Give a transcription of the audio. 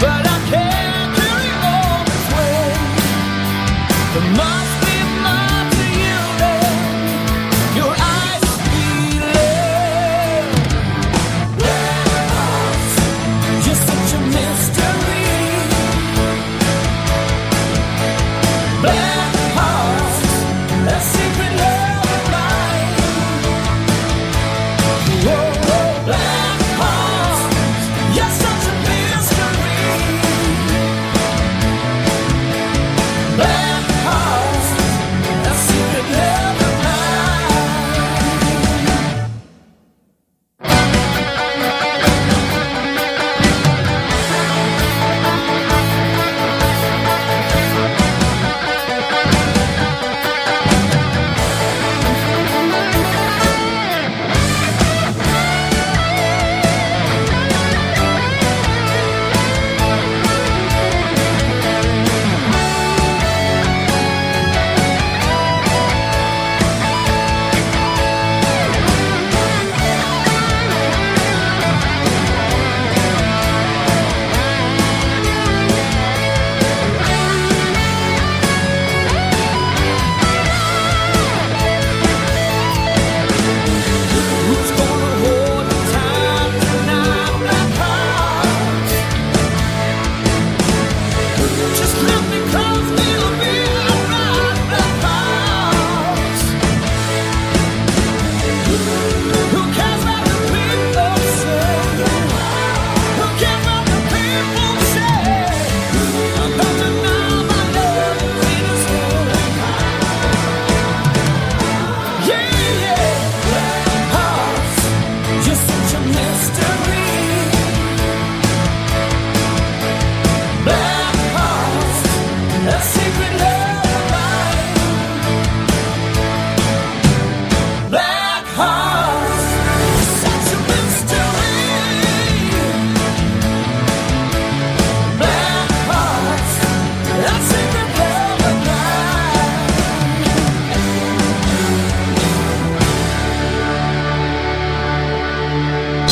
but I